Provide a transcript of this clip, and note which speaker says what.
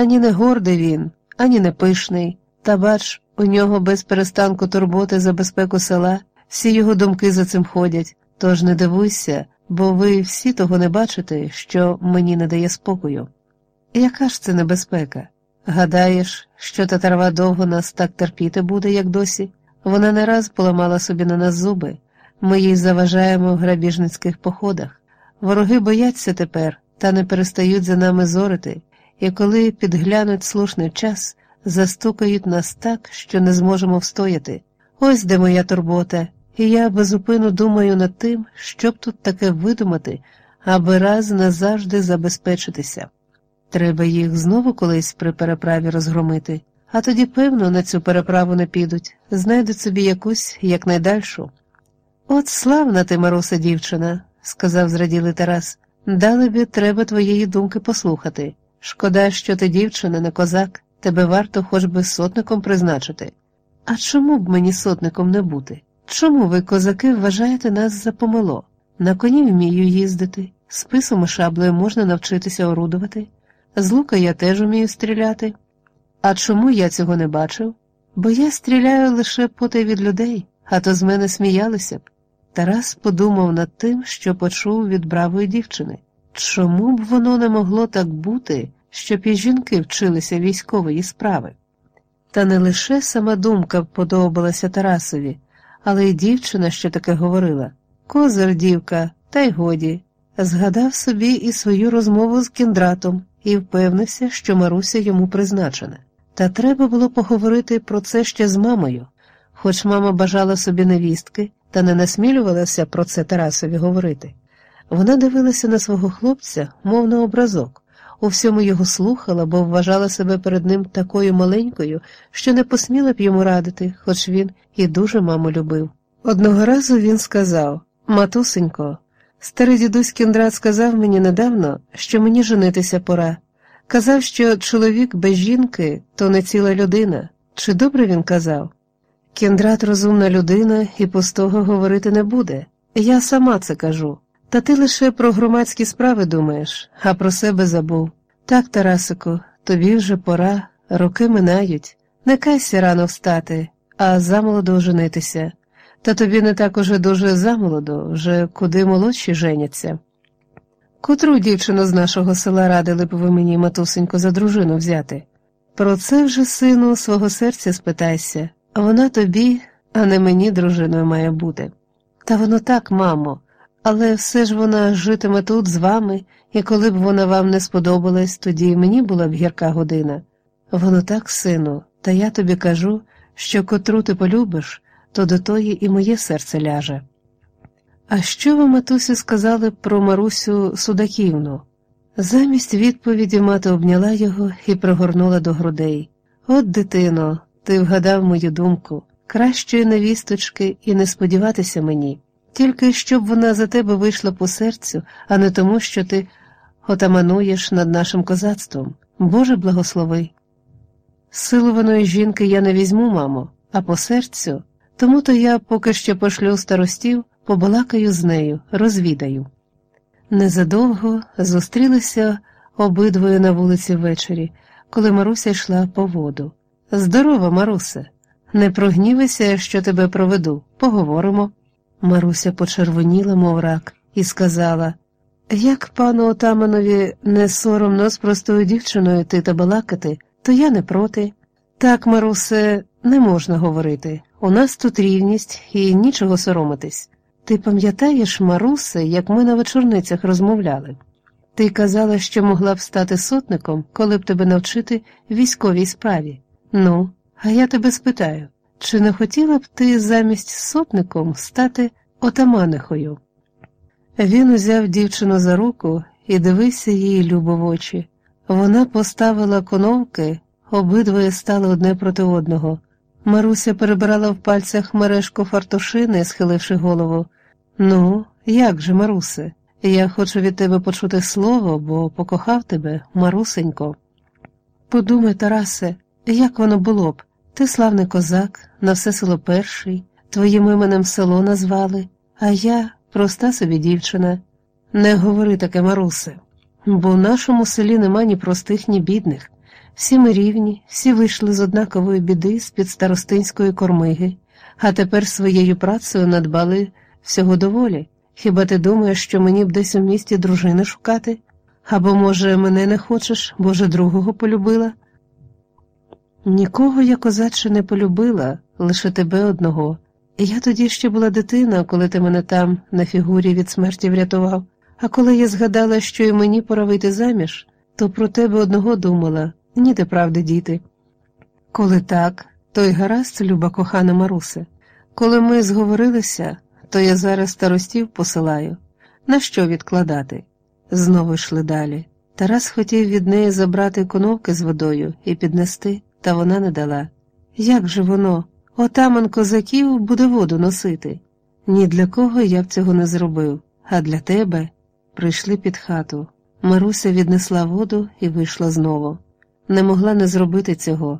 Speaker 1: Ані не гордий він, ані не пишний, та бач, у нього без перестанку турботи за безпеку села, всі його думки за цим ходять, тож не дивуйся, бо ви всі того не бачите, що мені не дає спокою. Яка ж це небезпека? Гадаєш, що татарва довго нас так терпіти буде, як досі? Вона не раз поламала собі на нас зуби, ми їй заважаємо в грабіжницьких походах. Вороги бояться тепер та не перестають за нами зорити, і коли підглянуть слушний час, застукають нас так, що не зможемо встояти. Ось де моя турбота, і я безупину думаю над тим, щоб тут таке видумати, аби раз назавжди забезпечитися. Треба їх знову колись при переправі розгромити, а тоді, певно, на цю переправу не підуть, знайдуть собі якусь якнайдальшу. От славна ти, Маруса, дівчина, сказав зраділий Тарас. Далебі, треба твоєї думки послухати. Шкода, що ти дівчина, не козак, тебе варто хоч би сотником призначити. А чому б мені сотником не бути? Чому ви, козаки, вважаєте нас за помило? На коні вмію їздити, списом і шаблею можна навчитися орудувати. З лука я теж умію стріляти. А чому я цього не бачив? Бо я стріляю лише потай від людей, а то з мене сміялися б. Тарас подумав над тим, що почув від бравої дівчини. Чому б воно не могло так бути, щоб і жінки вчилися військової справи? Та не лише сама думка подобалася Тарасові, але й дівчина, що таке говорила Козир, дівка, та й годі. Згадав собі і свою розмову з кіндратом і впевнився, що Маруся йому призначена. Та треба було поговорити про це ще з мамою, хоч мама бажала собі невістки та не насмілювалася про це Тарасові говорити. Вона дивилася на свого хлопця, мов на образок, у всьому його слухала, бо вважала себе перед ним такою маленькою, що не посміла б йому радити, хоч він і дуже маму любив. Одного разу він сказав Матусенько, старий дідусь Кіндрат сказав мені недавно, що мені женитися пора. Казав, що чоловік без жінки то не ціла людина. Чи добре він казав? Кіндрат розумна людина і пустого говорити не буде. Я сама це кажу. Та ти лише про громадські справи думаєш, а про себе забув. Так, Тарасику, тобі вже пора, роки минають. Не кайся рано встати, а замолодо оженитися. Та тобі не так уже дуже замолодо, вже куди молодші женяться. Котру дівчину з нашого села радили б ви мені, матусенько, за дружину взяти? Про це вже, сину, свого серця спитайся, а вона тобі, а не мені дружиною має бути. Та воно так, мамо, але все ж вона житиме тут з вами, і коли б вона вам не сподобалась, тоді мені була б гірка година. Воно так, сину, та я тобі кажу, що котру ти полюбиш, то до тої і моє серце ляже. А що ви, матусі, сказали про Марусю Судаківну? Замість відповіді мати обняла його і пригорнула до грудей. От, дитино, ти вгадав мою думку, кращої невісточки і не сподіватися мені, тільки щоб вона за тебе вийшла по серцю, а не тому, що ти отамануєш над нашим козацтвом. Боже благослови. Силуваної жінки я не візьму, мамо, а по серцю, тому то я поки що пошлю старостів, побалакаю з нею, розвідаю. Незадовго зустрілися обидвоє на вулиці ввечері, коли Маруся йшла по воду. Здорова, Марусе, не прогнівайся, що тебе проведу, поговоримо. Маруся почервоніла, мов рак, і сказала Як пану отаманові не соромно з простою дівчиною ти та балакати, то я не проти. Так, Марусе, не можна говорити. У нас тут рівність і нічого соромитись. Ти пам'ятаєш, Марусе, як ми на вечорницях розмовляли? Ти казала, що могла б стати сотником, коли б тебе навчити військовій справі. Ну, а я тебе спитаю, чи не хотіла б ти замість сотником стати отаманихою? Він узяв дівчину за руку і дивився їй любо в очі. Вона поставила коновки, обидвоє стали одне проти одного. Маруся перебирала в пальцях мережку фартушини, схиливши голову. Ну, як же, Марусе, я хочу від тебе почути слово, бо покохав тебе, Марусенько. Подумай, Тарасе, як воно було б? Ти славний козак, на все село перший, твоїм іменем село назвали, а я проста собі дівчина. Не говори таке, Марусе, бо в нашому селі нема ні простих, ні бідних. Всі ми рівні, всі вийшли з однакової біди з-під старостинської кормиги, а тепер своєю працею надбали всього доволі. Хіба ти думаєш, що мені б десь у місті дружини шукати? Або, може, мене не хочеш, боже, другого полюбила? Нікого я козаче не полюбила, лише тебе одного. Я тоді ще була дитина, коли ти мене там на фігурі від смерті врятував, а коли я згадала, що і мені пора вийти заміж, то про тебе одного думала, ні ти правди, діти. Коли так, то й гаразд, люба кохана Марусе. Коли ми зговорилися, то я зараз старостів посилаю. На що відкладати? Знову йшли далі. Тарас хотів від неї забрати коновки з водою і піднести, та вона не дала. Як же воно? Отаман козаків буде воду носити. Ні для кого я б цього не зробив, а для тебе прийшли під хату. Маруся віднесла воду і вийшла знову. Не могла не зробити цього,